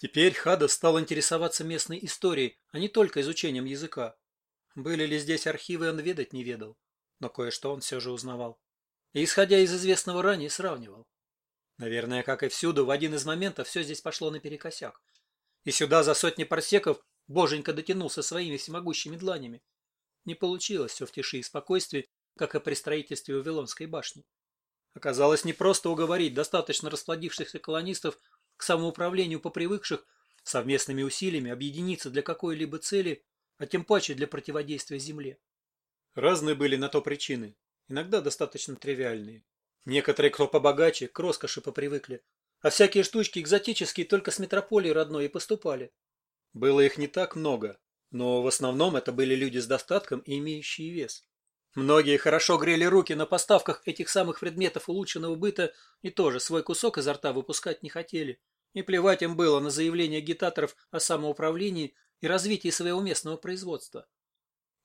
Теперь Хада стал интересоваться местной историей, а не только изучением языка. Были ли здесь архивы, он ведать не ведал, но кое-что он все же узнавал. И, исходя из известного ранее, сравнивал. Наверное, как и всюду, в один из моментов все здесь пошло наперекосяк. И сюда за сотни парсеков Боженька дотянулся своими всемогущими дланями. Не получилось все в тиши и спокойствии, как и при строительстве Вавилонской башни. Оказалось не просто уговорить достаточно расплодившихся колонистов к самоуправлению попривыкших совместными усилиями объединиться для какой-либо цели, а тем паче для противодействия Земле. Разные были на то причины, иногда достаточно тривиальные. Некоторые, кто побогаче, к роскоши попривыкли, а всякие штучки экзотические только с метрополии родной и поступали. Было их не так много, но в основном это были люди с достатком и имеющие вес. Многие хорошо грели руки на поставках этих самых предметов улучшенного быта и тоже свой кусок изо рта выпускать не хотели. И плевать им было на заявления агитаторов о самоуправлении и развитии своего местного производства.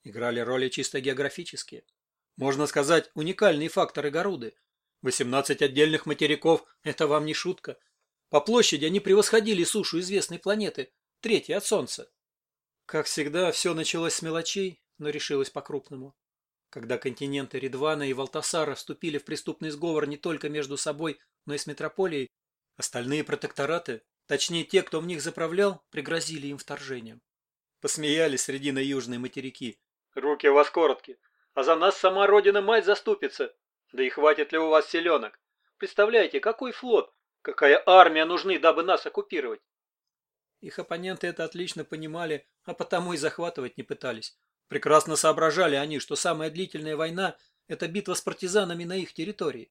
Играли роли чисто географические. Можно сказать, уникальные факторы Горуды. 18 отдельных материков – это вам не шутка. По площади они превосходили сушу известной планеты, третьей от Солнца. Как всегда, все началось с мелочей, но решилось по-крупному. Когда континенты Ридвана и Валтасара вступили в преступный сговор не только между собой, но и с метрополией, Остальные протектораты, точнее те, кто в них заправлял, пригрозили им вторжением. Посмеялись среди на южные материки. Руки у вас короткие, а за нас сама родина-мать заступится. Да и хватит ли у вас селенок? Представляете, какой флот, какая армия нужны, дабы нас оккупировать? Их оппоненты это отлично понимали, а потому и захватывать не пытались. Прекрасно соображали они, что самая длительная война – это битва с партизанами на их территории.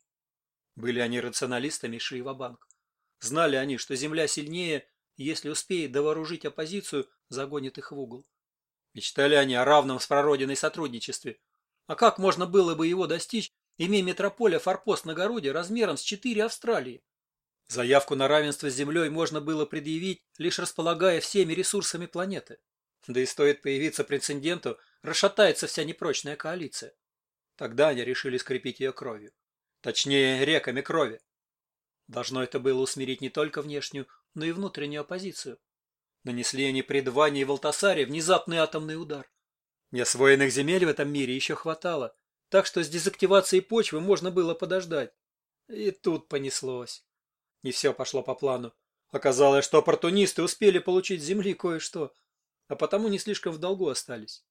Были они рационалистами шли в банк Знали они, что земля сильнее, если успеет довооружить оппозицию, загонит их в угол. Мечтали они о равном с прародиной сотрудничестве. А как можно было бы его достичь, имея метрополия форпост на городе размером с четыре Австралии? Заявку на равенство с Землей можно было предъявить, лишь располагая всеми ресурсами планеты. Да и стоит появиться прецеденту, расшатается вся непрочная коалиция. Тогда они решили скрепить ее кровью. Точнее, реками крови. Должно это было усмирить не только внешнюю, но и внутреннюю оппозицию. Нанесли они при Дване и Валтасаре внезапный атомный удар. Неосвоенных земель в этом мире еще хватало, так что с дезактивацией почвы можно было подождать. И тут понеслось. Не все пошло по плану. Оказалось, что оппортунисты успели получить земли кое-что, а потому не слишком в долгу остались.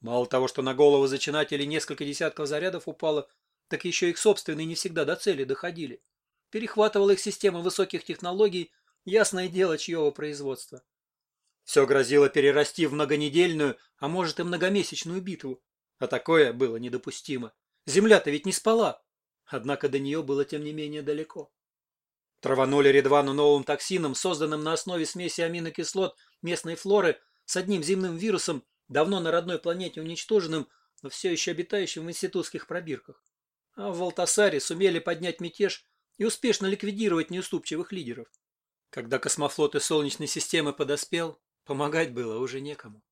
Мало того, что на голову зачинателей несколько десятков зарядов упало, так еще их собственные не всегда до цели доходили перехватывала их система высоких технологий, ясное дело чьего производства. Все грозило перерасти в многонедельную, а может и многомесячную битву. А такое было недопустимо. Земля-то ведь не спала. Однако до нее было тем не менее далеко. Траванули Редвану новым токсином, созданным на основе смеси аминокислот местной флоры с одним земным вирусом, давно на родной планете уничтоженным, но все еще обитающим в институтских пробирках. А в Валтасаре сумели поднять мятеж и успешно ликвидировать неуступчивых лидеров. Когда космофлот из Солнечной системы подоспел, помогать было уже некому.